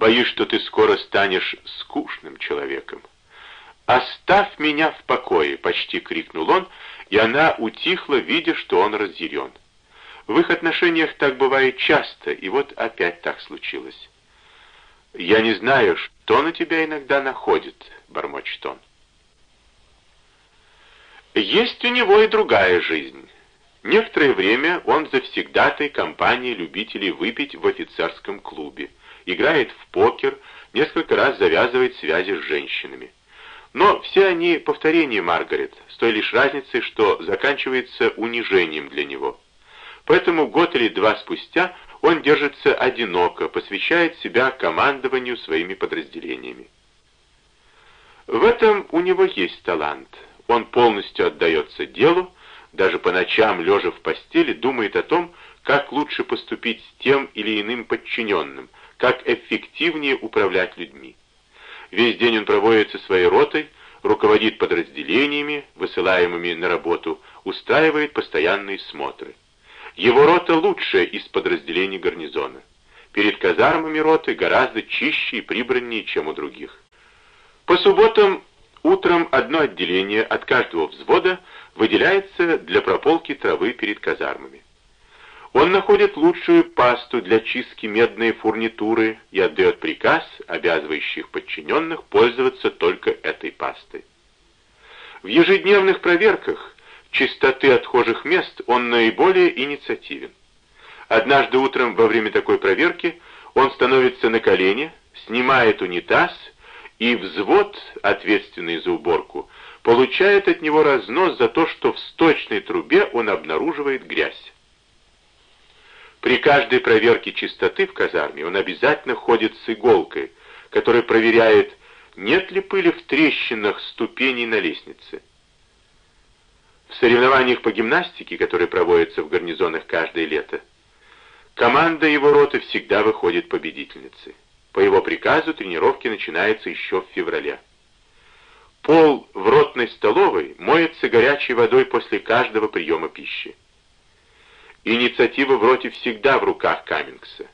Боюсь, что ты скоро станешь скучным человеком. «Оставь меня в покое!» — почти крикнул он, и она утихла, видя, что он разъярен. В их отношениях так бывает часто, и вот опять так случилось. «Я не знаю, что на тебя иногда находит», — бормочет он. Есть у него и другая жизнь. Некоторое время он завсегдатой компании любителей выпить в офицерском клубе, играет в покер, несколько раз завязывает связи с женщинами. Но все они повторения Маргарет, с той лишь разницей, что заканчивается унижением для него. Поэтому год или два спустя он держится одиноко, посвящает себя командованию своими подразделениями. В этом у него есть талант. Он полностью отдается делу, даже по ночам, лежа в постели, думает о том, как лучше поступить с тем или иным подчиненным, как эффективнее управлять людьми. Весь день он проводит со своей ротой, руководит подразделениями, высылаемыми на работу, устраивает постоянные смотры. Его рота лучшая из подразделений гарнизона. Перед казармами роты гораздо чище и прибраннее, чем у других. По субботам утром одно отделение от каждого взвода выделяется для прополки травы перед казармами. Он находит лучшую пасту для чистки медной фурнитуры и отдает приказ, обязывающий подчиненных пользоваться только этой пастой. В ежедневных проверках чистоты отхожих мест он наиболее инициативен. Однажды утром во время такой проверки он становится на колени, снимает унитаз, и взвод, ответственный за уборку, получает от него разнос за то, что в сточной трубе он обнаруживает грязь. При каждой проверке чистоты в казарме он обязательно ходит с иголкой, которая проверяет, нет ли пыли в трещинах ступеней на лестнице. В соревнованиях по гимнастике, которые проводятся в гарнизонах каждое лето, команда его роты всегда выходит победительницей. По его приказу тренировки начинаются еще в феврале. Пол в ротной столовой моется горячей водой после каждого приема пищи. Инициатива в роте всегда в руках Каммингса.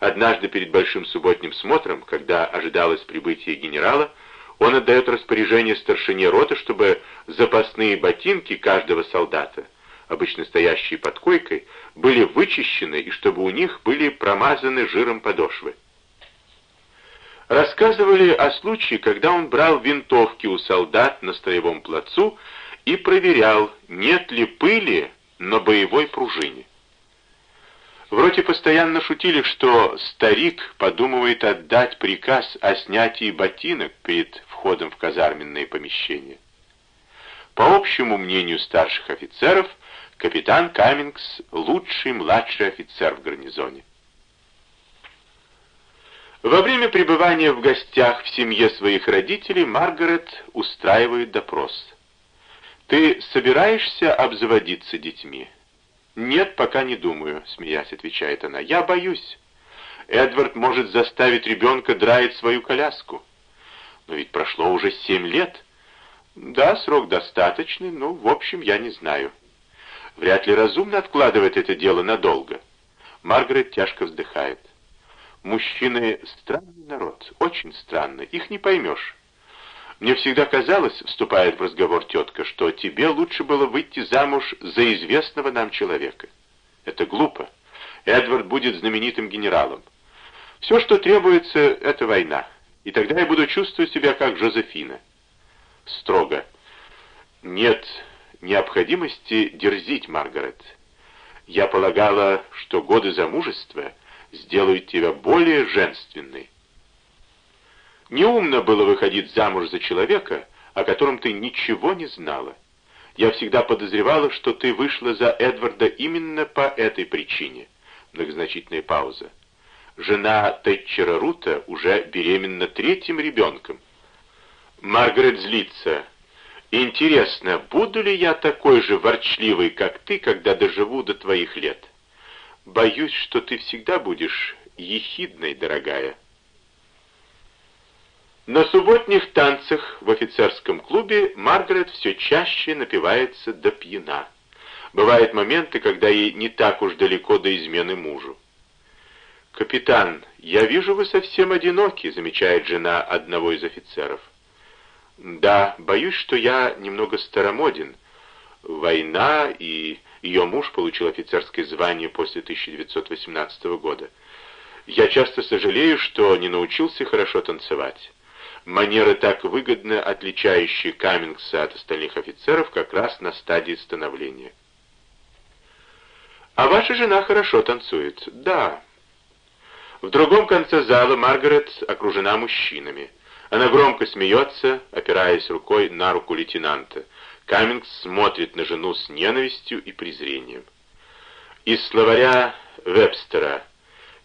Однажды перед большим субботним смотром, когда ожидалось прибытие генерала, он отдает распоряжение старшине роты, чтобы запасные ботинки каждого солдата, обычно стоящие под койкой, были вычищены и чтобы у них были промазаны жиром подошвы. Рассказывали о случае, когда он брал винтовки у солдат на строевом плацу и проверял, нет ли пыли на боевой пружине. В роте постоянно шутили, что старик подумывает отдать приказ о снятии ботинок перед входом в казарменные помещения. По общему мнению старших офицеров, капитан Каммингс — лучший младший офицер в гарнизоне. Во время пребывания в гостях в семье своих родителей Маргарет устраивает допрос — «Ты собираешься обзаводиться детьми?» «Нет, пока не думаю», — смеясь отвечает она. «Я боюсь. Эдвард может заставить ребенка драить свою коляску. Но ведь прошло уже семь лет. Да, срок достаточный, но, в общем, я не знаю. Вряд ли разумно откладывать это дело надолго». Маргарет тяжко вздыхает. «Мужчины — странный народ, очень странный, их не поймешь». Мне всегда казалось, вступает в разговор тетка, что тебе лучше было выйти замуж за известного нам человека. Это глупо. Эдвард будет знаменитым генералом. Все, что требуется, это война. И тогда я буду чувствовать себя как Жозефина. Строго. Нет необходимости дерзить, Маргарет. Я полагала, что годы замужества сделают тебя более женственной. Неумно было выходить замуж за человека, о котором ты ничего не знала. Я всегда подозревала, что ты вышла за Эдварда именно по этой причине. Многозначительная пауза. Жена Тэтчера Рута уже беременна третьим ребенком. Маргарет злится. Интересно, буду ли я такой же ворчливый, как ты, когда доживу до твоих лет? Боюсь, что ты всегда будешь ехидной, дорогая. На субботних танцах в офицерском клубе Маргарет все чаще напивается до пьяна. Бывают моменты, когда ей не так уж далеко до измены мужу. «Капитан, я вижу, вы совсем одиноки», — замечает жена одного из офицеров. «Да, боюсь, что я немного старомоден. Война, и ее муж получил офицерское звание после 1918 года. Я часто сожалею, что не научился хорошо танцевать. Манеры, так выгодно отличающие Каммингса от остальных офицеров, как раз на стадии становления». «А ваша жена хорошо танцует?» «Да». В другом конце зала Маргарет окружена мужчинами. Она громко смеется, опираясь рукой на руку лейтенанта. Каммингс смотрит на жену с ненавистью и презрением. Из словаря Вебстера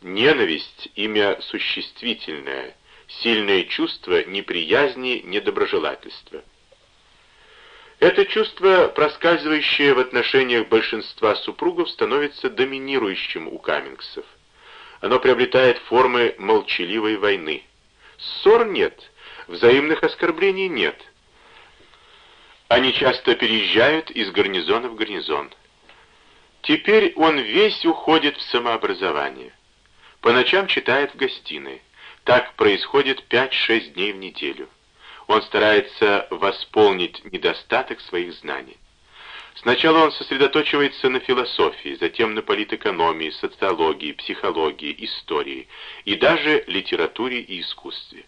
«Ненависть — имя существительное, сильное чувство неприязни, недоброжелательства». Это чувство, проскальзывающее в отношениях большинства супругов, становится доминирующим у Каммингсов оно приобретает формы молчаливой войны. Ссор нет, взаимных оскорблений нет. Они часто переезжают из гарнизона в гарнизон. Теперь он весь уходит в самообразование. По ночам читает в гостиной. Так происходит 5-6 дней в неделю. Он старается восполнить недостаток своих знаний. Сначала он сосредоточивается на философии, затем на политэкономии, социологии, психологии, истории и даже литературе и искусстве.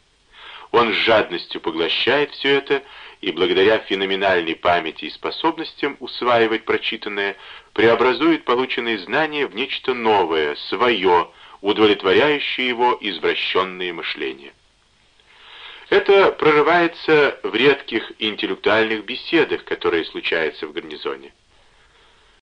Он с жадностью поглощает все это и благодаря феноменальной памяти и способностям усваивать прочитанное, преобразует полученные знания в нечто новое, свое, удовлетворяющее его извращенные мышления. Это прорывается в редких интеллектуальных беседах, которые случаются в гарнизоне.